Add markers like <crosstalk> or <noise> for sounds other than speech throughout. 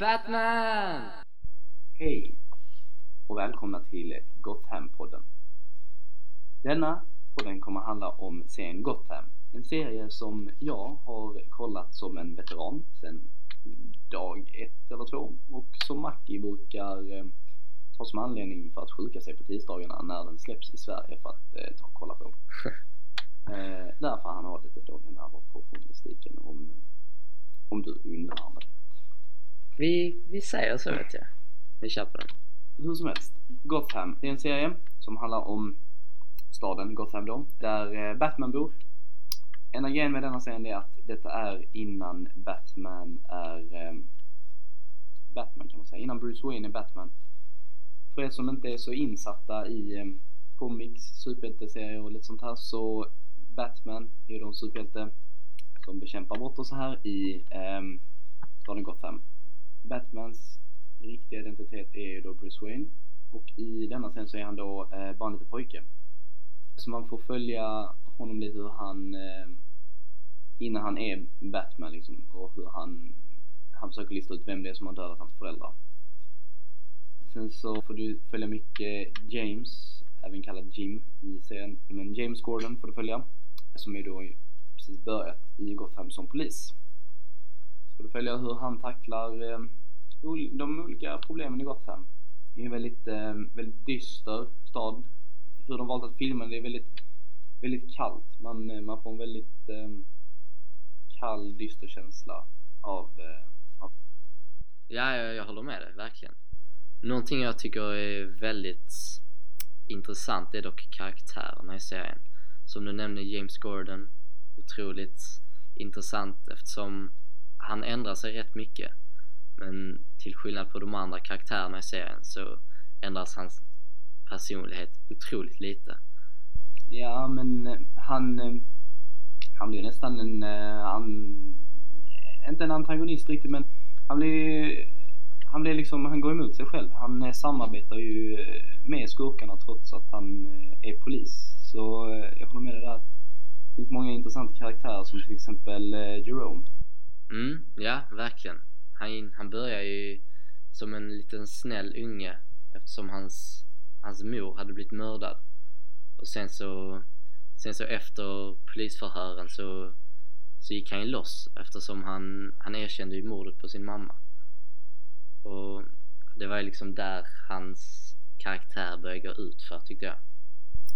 Batman! Hej och välkomna till Gotham-podden. Denna podden kommer handla om serien Gotham. En serie som jag har kollat som en veteran sedan dag ett eller två och som Mackie brukar eh, ta som anledning för att sjuka sig på tisdagarna när den släpps i Sverige för att eh, ta och kolla på. <laughs> eh, därför han har lite dåliga nerver på journalistiken om, om du undrar det. Vi, vi säger så vet jag. Vi kör på den. Hur som helst, Gotham. Det är en serie som handlar om staden Gotham då, där eh, Batman bor. Enda grejen med denna serien är att detta är innan Batman är eh, Batman kan man säga, innan Bruce Wayne är Batman. För er som inte är så insatta i eh, comics, superhjälteserier och lite sånt här så Batman är ju då en superhjälte som bekämpar brott och så här i eh, staden Gotham. Batmans riktiga identitet är ju då Bruce Wayne och i denna scen så är han då eh, bara en liten pojke. Så man får följa honom lite hur han eh, innan han är Batman liksom och hur han han försöker lista ut vem det är som har dödat hans föräldrar. Sen så får du följa mycket James, även kallad Jim i serien. Men James Gordon får du följa, som är då precis börjat i Gotham som polis. Så får du följa hur han tacklar eh, de olika problemen i Gotham. Det är en väldigt, eh, väldigt dyster stad. Hur de valt att filma det är väldigt, väldigt kallt. Man, eh, man får en väldigt kall, dyster känsla av, av... Ja, jag, jag håller med dig, verkligen. Någonting jag tycker är väldigt intressant är dock karaktärerna i serien. Som du nämnde, James Gordon. Otroligt intressant eftersom han ändrar sig rätt mycket. Men till skillnad på de andra karaktärerna i serien så ändras hans personlighet otroligt lite. Ja, men eh, han, eh, han blir nästan en, eh, han, inte en antagonist riktigt men han blir, han blir liksom, han går emot sig själv. Han samarbetar ju med skurkarna trots att han är polis. Så jag håller med dig där att det intressant karaktär som till exempel eh, Jerome. Mm, ja, verkligen. Han, han börjar ju som en liten snäll unge eftersom hans, hans mor hade blivit mördad. Och sen så sen så efter polisförhören så, så gick han ju loss eftersom han, han erkände ju mordet på sin mamma. Och det var ju liksom där hans karaktär började gå ut för tyckte jag.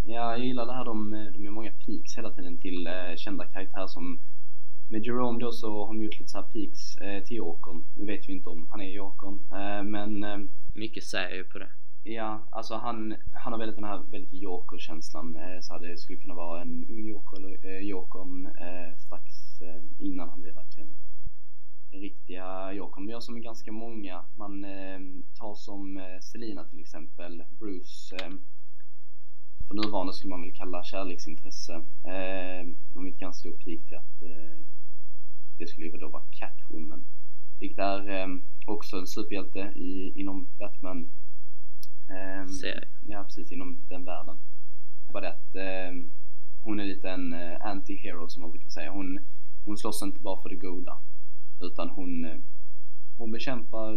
Ja, jag gillar det här de, de gör många peaks hela tiden till eh, kända karaktärer som med Jerome då så har de gjort lite såhär peaks eh, till Jokern. Nu vet vi inte om han är Jokern, eh, men... Eh, Mycket säger ju på det. Ja, alltså han, han har väldigt den här väldigt Joker-känslan. Eh, så det skulle kunna vara en ung Joker eller eh, Jokern eh, strax eh, innan han blev verkligen den riktiga Jokern. Vi har som är ganska många. Man eh, tar som eh, Selina till exempel, Bruce för nuvarande skulle man väl kalla kärleksintresse. Eh, de ett ganska stor pik till att eh, det skulle ju då vara Catwoman. Vilket är eh, också en superhjälte i, inom Batman eh, Serie. Ja precis, inom den världen. Bara det att eh, hon är lite en eh, anti-hero som man brukar säga. Hon, hon slåss inte bara för det goda. Utan hon, eh, hon bekämpar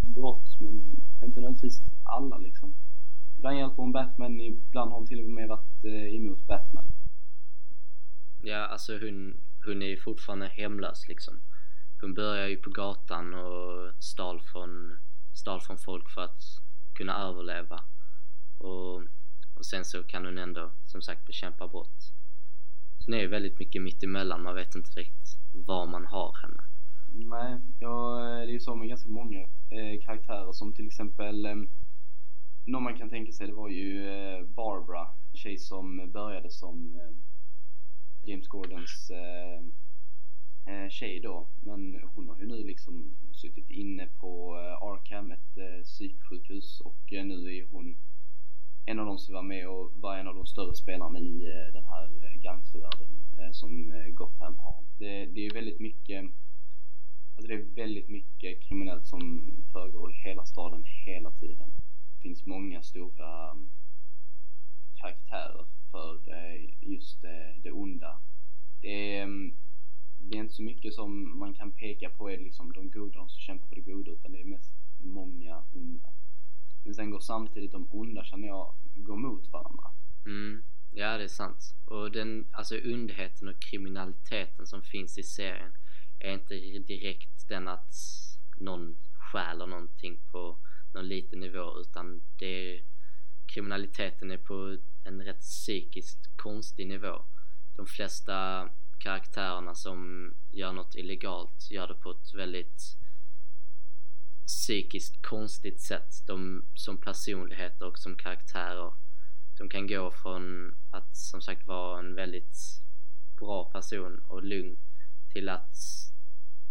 brott men inte nödvändigtvis alla liksom. Ibland hjälper hon Batman, ibland har hon till och med varit eh, emot Batman. Ja, alltså hon, hon är ju fortfarande hemlös liksom. Hon börjar ju på gatan och stal från, stal från folk för att kunna överleva. Och, och sen så kan hon ändå, som sagt, bekämpa brott. Sen är det väldigt mycket mitt emellan. man vet inte riktigt var man har henne. Nej, ja, det är ju så med ganska många eh, karaktärer som till exempel eh, någon man kan tänka sig det var ju eh, Barbara, en tjej som började som eh, James Gordons eh, eh, tjej då men hon har ju nu liksom suttit inne på Arkham, ett psyksjukhus och nu är hon en av de som var med och var en av de större spelarna i den här gangstervärlden som Gotham har. Det, det är väldigt mycket Alltså det är väldigt mycket kriminellt som föregår i hela staden hela tiden finns många stora mm, karaktärer för eh, just det onda. Det mm, är, um, inte så mycket som man kan peka på är liksom de goda, de som kämpar för det goda utan det är mest många onda. Men sen går samtidigt de onda känner jag går mot varandra. Mm, ja det är sant. Och den, alltså undheten och kriminaliteten som finns i serien är inte direkt den att någon stjäler någonting på någon liten nivå utan det är, kriminaliteten är på en rätt psykiskt konstig nivå. De flesta karaktärerna som gör något illegalt gör det på ett väldigt psykiskt konstigt sätt. De som personligheter och som karaktärer. De kan gå från att som sagt vara en väldigt bra person och lugn till att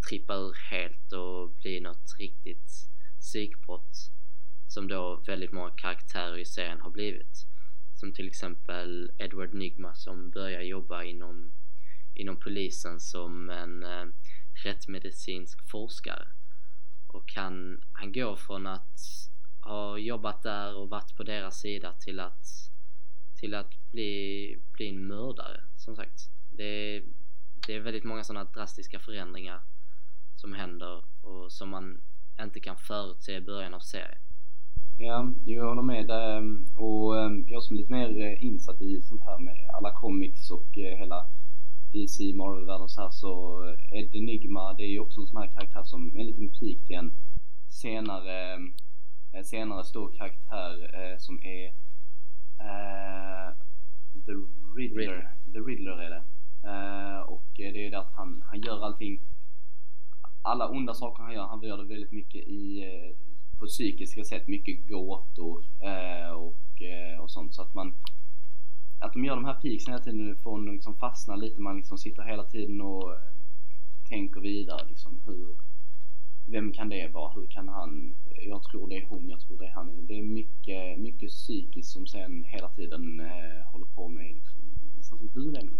trippa ur helt och bli något riktigt psykbrott som då väldigt många karaktärer i serien har blivit. Som till exempel Edward Nygma som börjar jobba inom, inom polisen som en eh, rättsmedicinsk forskare. Och han, han går från att ha jobbat där och varit på deras sida till att, till att bli, bli en mördare, som sagt. Det, det är väldigt många sådana drastiska förändringar som händer och som man inte kan förutse i början av serien. Ja, jag håller med. Och ehm, jag som är lite mer eh, insatt i sånt här med alla comics och eh, hela DC, Marvel-världen så här så Ed Enigma det är ju också en sån här karaktär som är en liten pik till en senare, en senare stor karaktär eh, som är uh, The Riddler. Riddler. The Riddler är det. Uh, och det är det att han, han gör allting alla onda saker han gör, han gör det väldigt mycket i eh, på psykiska sätt, mycket gåtor eh, och, eh, och sånt så att man att de gör de här peaksen hela tiden får en liksom fastna lite, man liksom sitter hela tiden och eh, tänker vidare liksom hur vem kan det vara? Hur kan han? Eh, jag tror det är hon, jag tror det är han. Det är mycket, mycket psykiskt som sen hela tiden eh, håller på med liksom, nästan som huvudämne.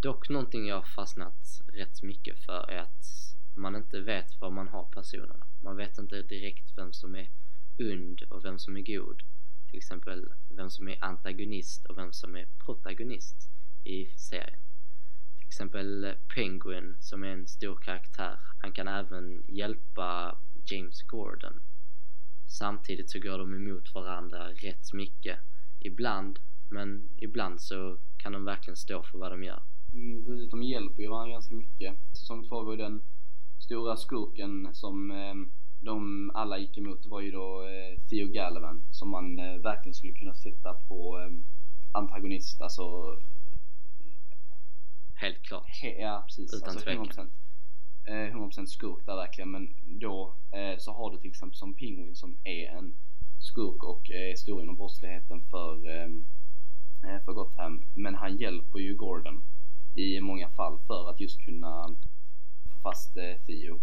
Dock någonting jag har fastnat rätt mycket för är att man inte vet var man har personerna. Man vet inte direkt vem som är und och vem som är god. Till exempel vem som är antagonist och vem som är protagonist i serien. Till exempel Penguin som är en stor karaktär. Han kan även hjälpa James Gordon. Samtidigt så går de emot varandra rätt mycket. Ibland, men ibland så kan de verkligen stå för vad de gör. Mm, precis, de hjälper ju varandra ganska mycket. Säsong två var ju den stora skurken som eh, de alla gick emot. Var ju då eh, Theo Gallivan som man eh, verkligen skulle kunna sätta på antagonist, alltså Helt klart. He ja precis, Utan alltså, tvekan. 100%, 100% skurk där verkligen. Men då så har du till exempel som Penguin som är en skurk och är stor inom brottsligheten för, för Gotham. Men han hjälper ju Gordon i många fall för att just kunna få fast eh, Theo.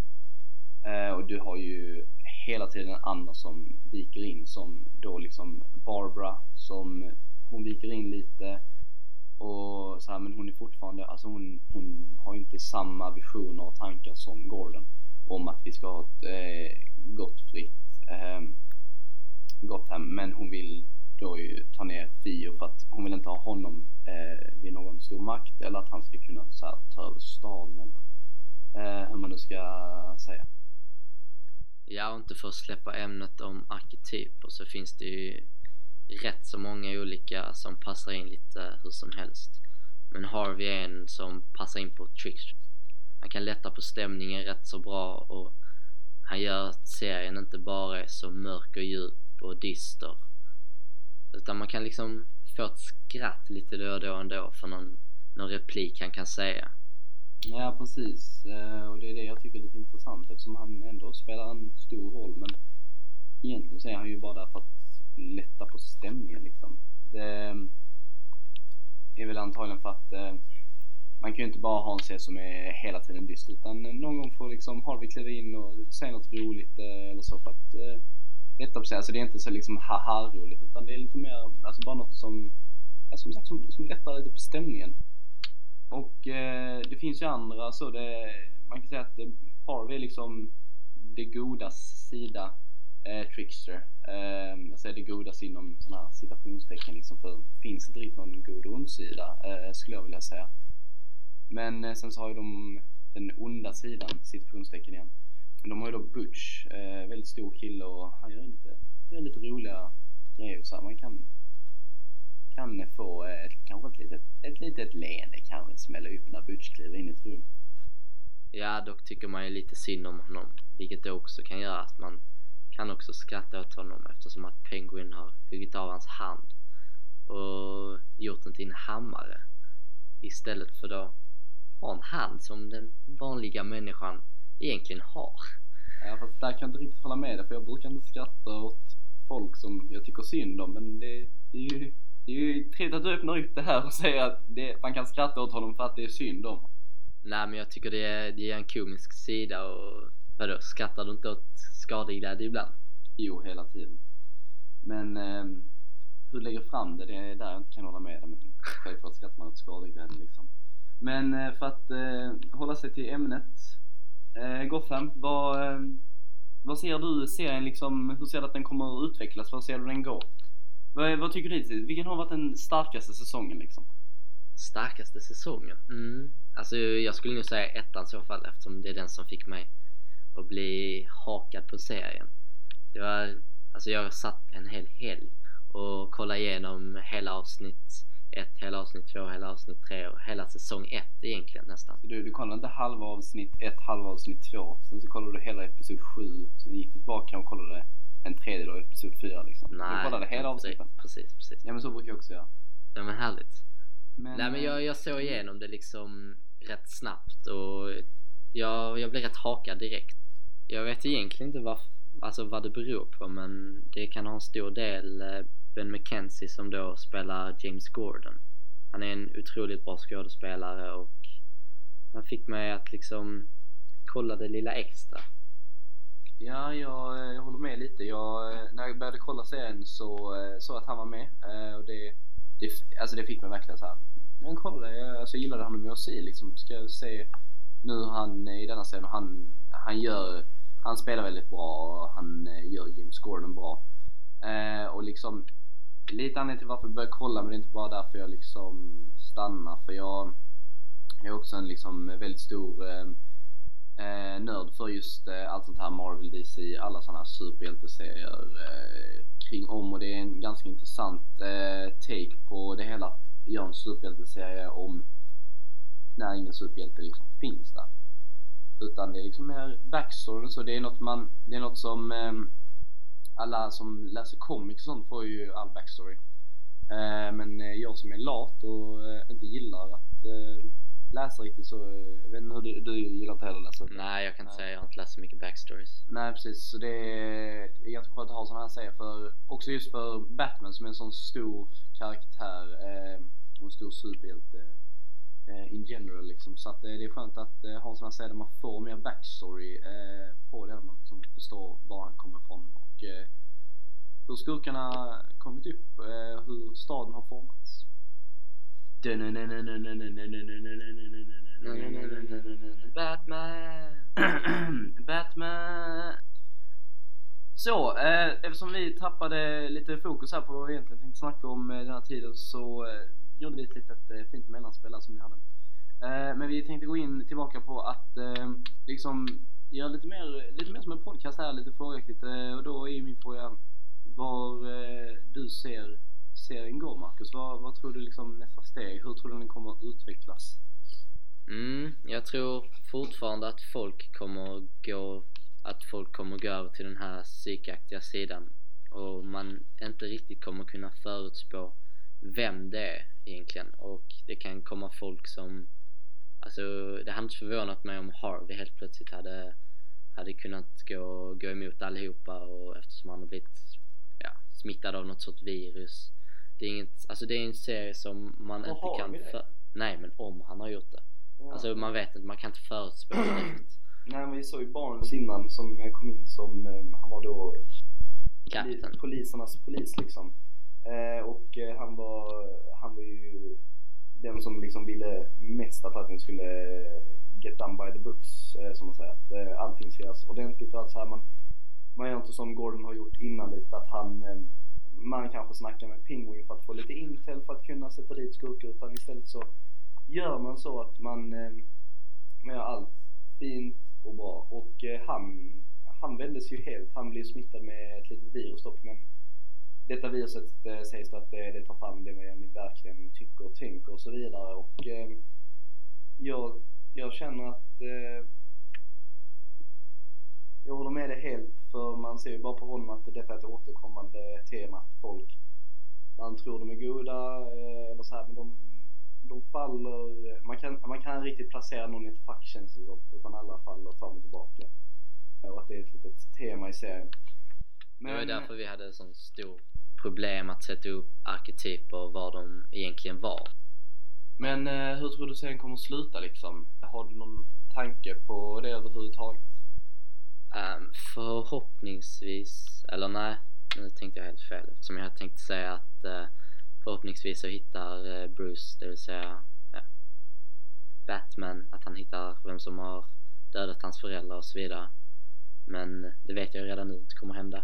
Eh, och du har ju hela tiden andra som viker in som då liksom Barbara som hon viker in lite och så här, men hon är fortfarande, alltså hon, hon har ju inte samma visioner och tankar som Gordon om att vi ska ha ett eh, gott fritt eh, Gotham men hon vill då ju ta ner Fio för att hon vill inte ha honom eh, vid någon stor makt eller att han ska kunna så här, ta över staden eller eh, hur man nu ska säga. Ja, och inte för att släppa ämnet om arketyper så finns det ju rätt så många olika som passar in lite hur som helst. Men Harvey är en som passar in på tricks. Han kan lätta på stämningen rätt så bra och han gör att serien inte bara är så mörk och djup och dyster. Utan man kan liksom få ett skratt lite då och då ändå för någon, någon replik han kan säga. Ja precis, eh, och det är det jag tycker är lite intressant eftersom han ändå spelar en stor roll men egentligen så är han ju bara där för att lätta på stämningen liksom. Det ehm, är väl antagligen för att eh, man kan ju inte bara ha en scen som är hela tiden dyster utan någon gång får liksom Harvey kliva in och säga något roligt eh, eller så för att rätta på sig. Alltså det är inte så liksom haha-roligt utan det är lite mer, alltså bara något som, ja, som sagt som, som lättar lite på stämningen. Och eh, det finns ju andra så det, man kan säga att eh, Harvey är liksom det godas sida eh, Trickster. Eh, jag säger det godas inom sådana här citationstecken liksom för det finns inte riktigt någon god och ond sida eh, skulle jag vilja säga. Men eh, sen så har ju de den onda sidan, citationstecken igen. Men De har ju då Butch, eh, väldigt stor kille och han gör lite, gör lite roliga grejer så här. Man kan, kan få ett, kanske ett litet, ett litet leende kan väl smälla upp när Butch kliver in i ett rum. Ja, dock tycker man ju lite synd om honom, vilket då också kan göra att man kan också skratta åt honom eftersom att Penguin har huggit av hans hand och gjort den till en hammare istället för då ha en hand som den vanliga människan egentligen har. Ja, fast där kan jag inte riktigt hålla med dig för jag brukar inte skratta åt folk som jag tycker synd om men det, det är ju det är ju trevligt att du öppnar upp det här och säger att det, man kan skratta åt honom för att det är synd om Nej men jag tycker det är, det är en komisk sida och vadå, skrattar du inte åt skadeglädje ibland? Jo, hela tiden. Men eh, hur du lägger fram det, det är där jag inte kan hålla med dig men självklart skrattar man åt skadeglädje liksom. Men eh, för att eh, hålla sig till ämnet eh, Gotham, vad, eh, vad ser du serien liksom, hur ser du att den kommer att utvecklas? Vad ser du den gå? Vad, vad tycker du hittills? Vilken har varit den starkaste säsongen liksom? Starkaste säsongen? Mm. Alltså jag skulle nog säga ettan i så fall eftersom det är den som fick mig att bli hakad på serien. Det var, alltså jag satt en hel helg och kollade igenom hela avsnitt ett, hela avsnitt två, hela avsnitt tre och hela säsong ett egentligen nästan. Så du, du kollade inte halva avsnitt ett, halva avsnitt två, sen så kollade du hela episod sju, sen gick du tillbaka och kollade en tredjedel av episod fyra liksom? Nej, du kollade hela avsnitten? Precis, precis. Ja men så brukar jag också göra. Ja men härligt. Men, Nej men jag, jag såg igenom det liksom rätt snabbt och jag, jag blev rätt hakad direkt. Jag vet egentligen inte vad, alltså vad det beror på men det kan ha en stor del eh, Ben McKenzie som då spelar James Gordon. Han är en otroligt bra skådespelare och han fick mig att liksom kolla det lilla extra. Ja, jag, jag håller med lite. Jag, när jag började kolla serien så eh, såg jag att han var med eh, och det, det, alltså det fick mig verkligen såhär... När jag kollade, jag, alltså jag gillade honom i OSI liksom. Ska jag se nu han i denna serien, han, han gör, han spelar väldigt bra och han eh, gör James Gordon bra. Eh, och liksom lite anledning till varför jag började kolla men det är inte bara därför jag liksom stannar för jag, jag är också en liksom väldigt stor eh, eh, nörd för just eh, allt sånt här Marvel, DC, alla såna här superhjälteserier eh, kring om och det är en ganska intressant eh, take på det hela att göra en superhjälteserie om när ingen superhjälte liksom finns där. Utan det är liksom mer backstory så det är något man, det är något som eh, alla som läser comics och sånt får ju all backstory. Eh, men eh, jag som är lat och eh, inte gillar att läsa riktigt så, jag vet inte hur du, du gillar inte heller att läsa? Nej, jag kan inte säga jag har inte läst så mycket backstories. Nej precis, så det är, det är ganska skönt att ha sådana här serier för, också just för Batman som är en sån stor karaktär och en stor superhjälte Eh, in general liksom. Så att eh, det är skönt att eh, ha en sån här serie där man får mer backstory eh, på det, där man liksom förstår var han kommer ifrån och eh, hur skurkarna kommit upp, eh, hur staden har formats. Batman! Batman! Så, eh, eftersom vi tappade lite fokus här på vad vi egentligen tänkte snacka om eh, den här tiden så eh, gjorde vi ett litet eh, fint mellanspel här som ni hade. Eh, men vi tänkte gå in tillbaka på att eh, liksom göra lite mer, lite mer som en podcast här, lite frågaktigt. Och då är min fråga var du ser serien gå Marcus? Vad, vad tror du liksom nästa steg? Hur tror du den kommer att utvecklas? Mm, jag tror fortfarande att folk kommer gå att folk kommer gå över till den här psykaktiga sidan och man inte riktigt kommer kunna förutspå vem det är egentligen och det kan komma folk som alltså det hade inte förvånat mig om Harvey helt plötsligt hade hade kunnat gå, gå emot allihopa och eftersom han har blivit ja, smittad av något sorts virus det är inget, alltså det är en serie som man Och inte kan det? för, nej men om han har gjort det alltså man vet inte, man kan inte förutspå direkt <clears throat> Nej men vi såg ju Barnes innan som kom in som, eh, han var då Kapten. poli- polisernas polis liksom. Eh, och eh, han var, han var ju den som liksom ville mest att allting skulle eh, get done by the books eh, som man säger. Att eh, allting ska göras ordentligt och allt så här. Man, man gör inte som Gordon har gjort innan lite att han eh, man kanske snackar med Penguin för att få lite intel för att kunna sätta dit skurkar utan istället så gör man så att man, eh, man gör allt fint och bra och han, han vändes ju helt. Han blev smittad med ett litet virus dock men detta viruset eh, sägs då att det, det tar fram det man verkligen tycker och tänker och så vidare. Och eh, jag, jag känner att eh, jag håller med dig helt för man ser ju bara på honom att detta är ett återkommande tema att folk man tror de är goda eh, eller så här, men de, de faller man kan, man kan riktigt placera någon i ett fack känns det som utan alla faller fram och tillbaka. Och att det är ett litet tema i serien. Men, det var därför vi hade sån stor problem att sätta upp arketyper var de egentligen var men eh, hur tror du serien kommer att sluta liksom? Har du någon tanke på det överhuvudtaget? Um, förhoppningsvis, eller nej, nu tänkte jag helt fel eftersom jag tänkte säga att uh, förhoppningsvis så hittar uh, Bruce, det vill säga ja, Batman, att han hittar vem som har dödat hans föräldrar och så vidare. Men det vet jag redan nu inte kommer hända.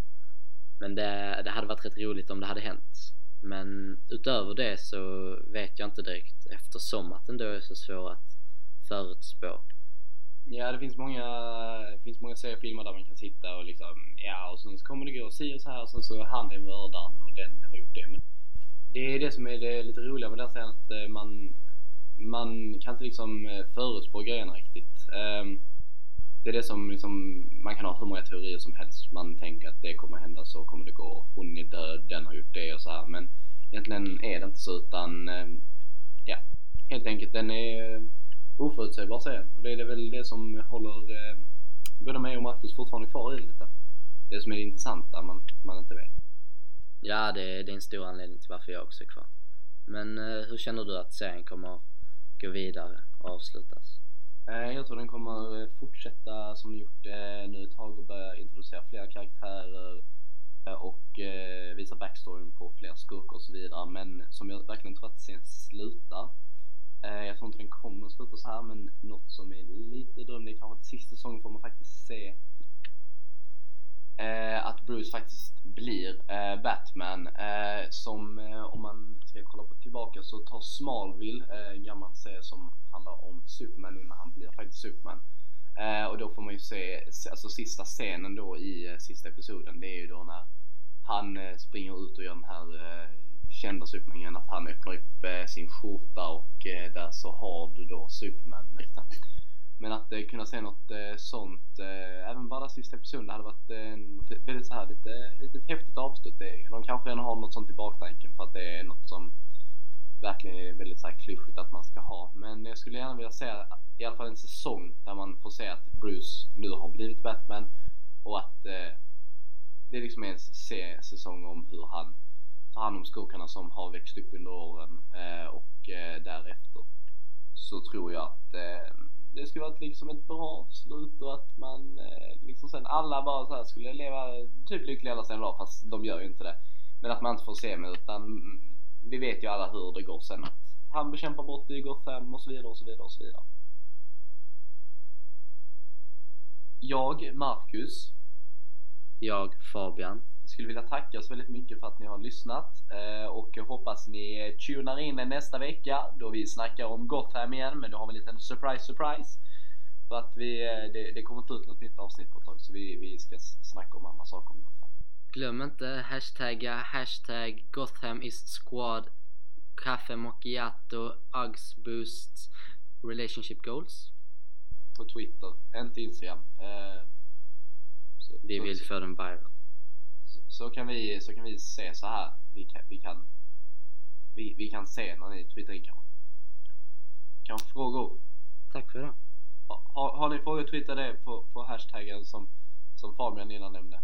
Men det, det hade varit rätt roligt om det hade hänt. Men utöver det så vet jag inte direkt eftersom att den då är så svår att förutspå. Ja, det finns många, det finns många seriefilmer där man kan sitta och liksom, ja och sen så kommer det gå si och så här och sen så han är mördaren och den har gjort det. Men det är det som är det lite roliga med den serien att eh, man, man kan inte liksom eh, förutspå grejerna riktigt. Um, det är det som liksom, man kan ha hur många teorier som helst. Man tänker att det kommer hända, så kommer det gå. Hon är död, den har gjort det och så här. Men egentligen är det inte så utan, eh, ja, helt enkelt den är eh, oförutsägbar serien. Och det är väl det som håller eh, både mig och Marcus fortfarande kvar i det lite. Det som är det intressanta man, man inte vet. Ja, det, är, det är en stor anledning till varför jag också är kvar. Men eh, hur känner du att serien kommer gå vidare och avslutas? Eh, jag tror den kommer eh, fortsätta som den gjort eh, nu ett tag och börja introducera fler karaktärer och visa backstoryn på fler skurkar och så vidare. Men som jag verkligen tror att sen slutar jag tror inte den kommer sluta så här men något som är lite drömligt är kanske att sista säsongen får man faktiskt se Eh, att Bruce faktiskt blir eh, Batman eh, som om man ska kolla på tillbaka så tar Smallville, en gammal serie som handlar om Superman innan han blir faktiskt Superman. Eh, och då får man ju se, alltså sista scenen då i eh, sista episoden, det är ju då när han eh, springer ut och gör den här eh, kända Superman att han öppnar upp sin skjorta och där så har du då Superman riktat. Men att eh, kunna se något eh, sånt, eh, även bara sista episoden, det hade varit eh, väldigt så här lite, lite häftigt avslut. De kanske redan har något sånt i baktanken för att det är något som verkligen är väldigt så här klyschigt att man ska ha. Men jag skulle gärna vilja se i alla fall en säsong där man får se att Bruce nu har blivit Batman och att eh, det är liksom en säsong om hur han tar hand om skurkarna som har växt upp under åren eh, och eh, därefter så tror jag att eh, det skulle vara liksom ett bra slut och att man eh, liksom sen alla bara så skulle leva typ lyckliga alla sina dagar fast de gör ju inte det. Men att man inte får se mig utan vi vet ju alla hur det går sen att han bekämpar brott i Gotham och så vidare och så vidare och så vidare. Jag, Marcus. Jag, Fabian. Skulle vilja tacka så väldigt mycket för att ni har lyssnat eh, och hoppas ni tunar in nästa vecka då vi snackar om Gotham igen men då har vi en liten surprise surprise. För att vi, eh, det, det kommer inte ut något nytt avsnitt på ett tag så vi, vi ska snacka om andra saker om Gotham. Glöm inte hashtagga hashtag Gotham is squad Kaffe Macchiato Uggs Boost Relationship Goals På Twitter, inte Instagram eh, så, Vi vill få den viral så, kan vi, så kan vi se så här. Vi kan, vi kan, vi, vi kan se när ni twittrar in kanske. Kanske frågor? Tack för det ha, har, har ni frågor twittra det på, på hashtaggen som, som Fabian innan nämnde